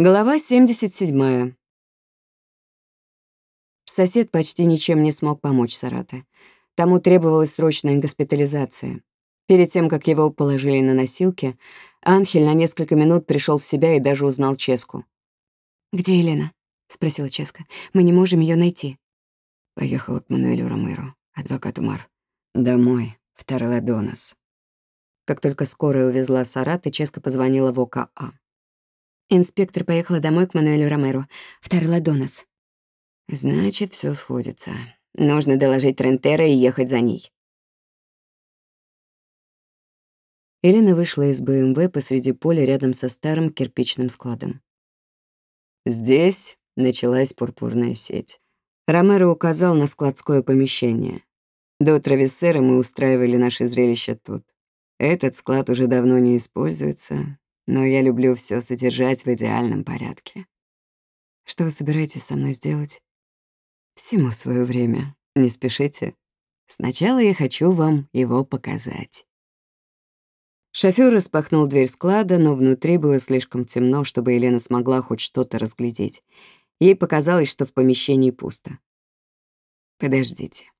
Глава 77. Сосед почти ничем не смог помочь Сарате. Тому требовалась срочная госпитализация. Перед тем, как его положили на носилки, Анхель на несколько минут пришел в себя и даже узнал Ческу. «Где Елена?» — спросила Ческа. «Мы не можем ее найти». Поехала к Мануэлю Ромеро, адвокату Мар. Домой, в Тарладонос. Как только скорая увезла Сараты, Ческа позвонила в ОКА. Инспектор поехала домой к Мануэлю Ромеро, в Тарладонос. Значит, все сходится. Нужно доложить Трентера и ехать за ней. Елена вышла из БМВ посреди поля рядом со старым кирпичным складом. Здесь началась пурпурная сеть. Ромеро указал на складское помещение. До Травессера мы устраивали наше зрелище тут. Этот склад уже давно не используется, но я люблю все содержать в идеальном порядке. Что вы собираетесь со мной сделать? Всему свое время. Не спешите. Сначала я хочу вам его показать. Шофёр распахнул дверь склада, но внутри было слишком темно, чтобы Елена смогла хоть что-то разглядеть. Ей показалось, что в помещении пусто. «Подождите».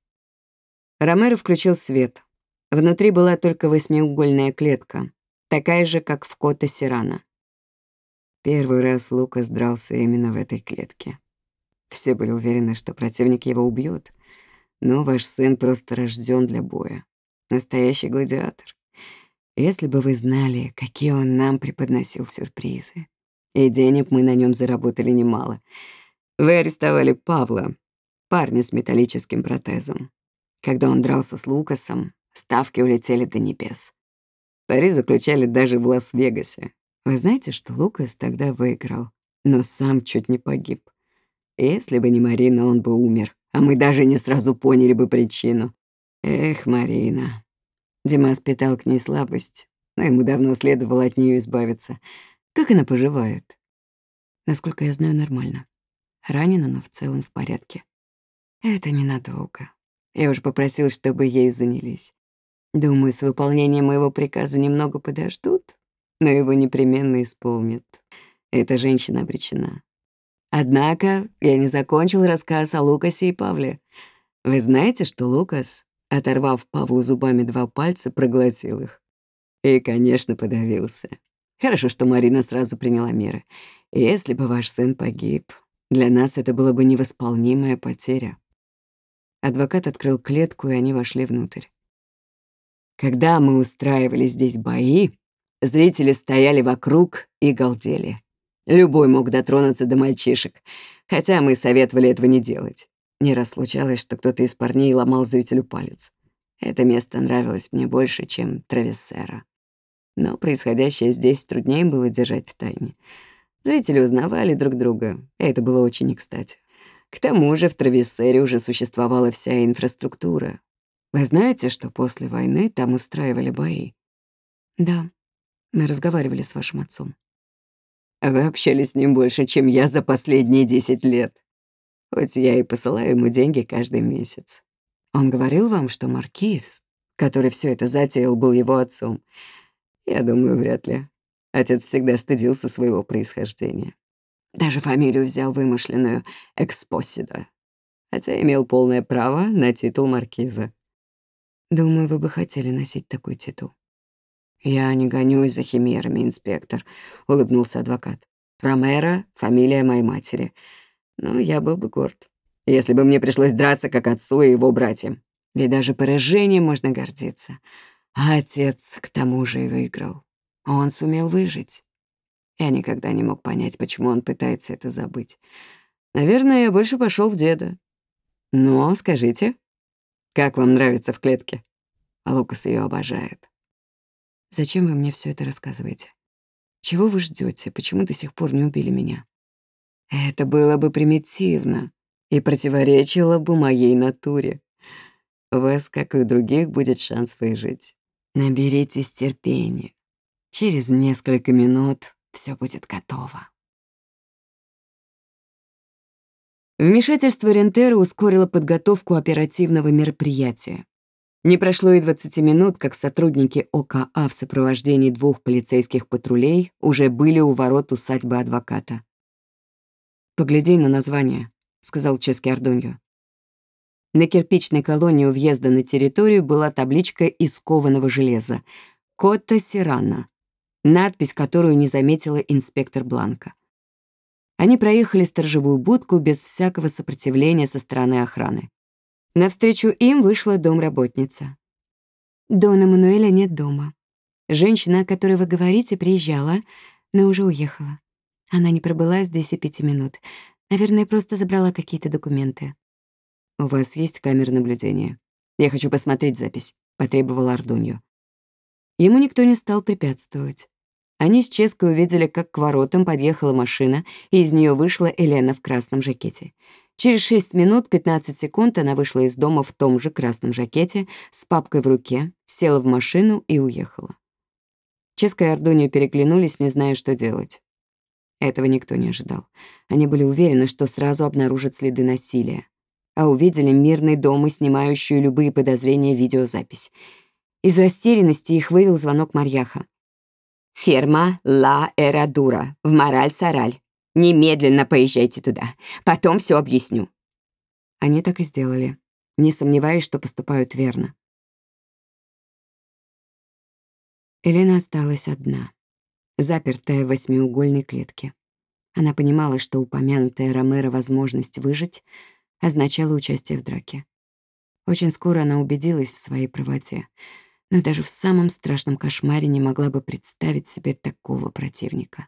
Ромеро включил свет. Внутри была только восьмиугольная клетка, такая же, как в Кота Сирана. Первый раз Лукас дрался именно в этой клетке. Все были уверены, что противник его убьет, но ваш сын просто рожден для боя. Настоящий гладиатор. Если бы вы знали, какие он нам преподносил сюрпризы. И денег мы на нем заработали немало. Вы арестовали Павла, парня с металлическим протезом. Когда он дрался с Лукасом, ставки улетели до небес. Пари заключали даже в Лас-Вегасе. Вы знаете, что Лукас тогда выиграл, но сам чуть не погиб. Если бы не Марина, он бы умер, а мы даже не сразу поняли бы причину. Эх, Марина. Димас питал к ней слабость, но ему давно следовало от нее избавиться. Как она поживает? Насколько я знаю, нормально. Ранена, но в целом в порядке. Это ненадолго. Я уже попросил, чтобы ею занялись. Думаю, с выполнением моего приказа немного подождут, но его непременно исполнят. Эта женщина обречена. Однако я не закончил рассказ о Лукасе и Павле. Вы знаете, что Лукас, оторвав Павлу зубами два пальца, проглотил их? И, конечно, подавился. Хорошо, что Марина сразу приняла меры. Если бы ваш сын погиб, для нас это было бы невосполнимая потеря. Адвокат открыл клетку, и они вошли внутрь. Когда мы устраивали здесь бои, зрители стояли вокруг и галдели. Любой мог дотронуться до мальчишек, хотя мы советовали этого не делать. Не раз случалось, что кто-то из парней ломал зрителю палец. Это место нравилось мне больше, чем Травессера. Но происходящее здесь труднее было держать в тайне. Зрители узнавали друг друга, и это было очень кстати. К тому же в Травессере уже существовала вся инфраструктура, вы знаете, что после войны там устраивали бои? Да, мы разговаривали с вашим отцом. Вы общались с ним больше, чем я за последние десять лет. Хоть я и посылаю ему деньги каждый месяц. Он говорил вам, что Маркиз, который все это затеял, был его отцом? Я думаю, вряд ли. Отец всегда стыдился своего происхождения. Даже фамилию взял вымышленную — Экспосида, хотя имел полное право на титул Маркиза. Думаю, вы бы хотели носить такой титул. Я не гонюсь за химерами, инспектор, улыбнулся адвокат. Ромеро — фамилия моей матери. Но я был бы горд, если бы мне пришлось драться как отцу и его братьям. Ведь даже поражением можно гордиться. А отец к тому же и выиграл. Он сумел выжить. Я никогда не мог понять, почему он пытается это забыть. Наверное, я больше пошел в деда. Но скажите, как вам нравится в клетке? А Лукас ее обожает. Зачем вы мне все это рассказываете? Чего вы ждете? Почему до сих пор не убили меня? Это было бы примитивно и противоречило бы моей натуре. У вас, как и у других, будет шанс выжить. Наберитесь терпения. Через несколько минут все будет готово. Вмешательство Рентера ускорило подготовку оперативного мероприятия. Не прошло и 20 минут, как сотрудники ОКА в сопровождении двух полицейских патрулей уже были у ворот усадьбы адвоката. «Погляди на название», — сказал Чески Ардуньо. На кирпичной колонне у въезда на территорию была табличка из кованого железа «Кота Сирана», надпись, которую не заметила инспектор Бланка. Они проехали сторожевую будку без всякого сопротивления со стороны охраны. Навстречу им вышла домработница. Дона Мануэля нет дома. Женщина, о которой вы говорите, приезжала, но уже уехала. Она не пробыла здесь и пяти минут. Наверное, просто забрала какие-то документы. «У вас есть камеры наблюдения? Я хочу посмотреть запись», — потребовал Ардунью. Ему никто не стал препятствовать. Они с Ческой увидели, как к воротам подъехала машина, и из нее вышла Елена в красном жакете. Через 6 минут 15 секунд она вышла из дома в том же красном жакете, с папкой в руке, села в машину и уехала. Ческа и Ардонио переглянулись, не зная, что делать. Этого никто не ожидал. Они были уверены, что сразу обнаружат следы насилия. А увидели мирный дом и снимающую любые подозрения видеозапись. Из растерянности их вывел звонок Марьяха. Ферма Ла Эрадура в Мораль-Сараль. Немедленно поезжайте туда. Потом все объясню». Они так и сделали, не сомневаясь, что поступают верно. Елена осталась одна, запертая в восьмиугольной клетке. Она понимала, что упомянутая Ромеро возможность выжить означала участие в драке. Очень скоро она убедилась в своей правоте — но даже в самом страшном кошмаре не могла бы представить себе такого противника.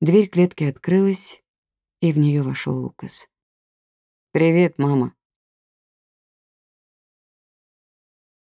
Дверь клетки открылась, и в нее вошел Лукас. «Привет, мама»,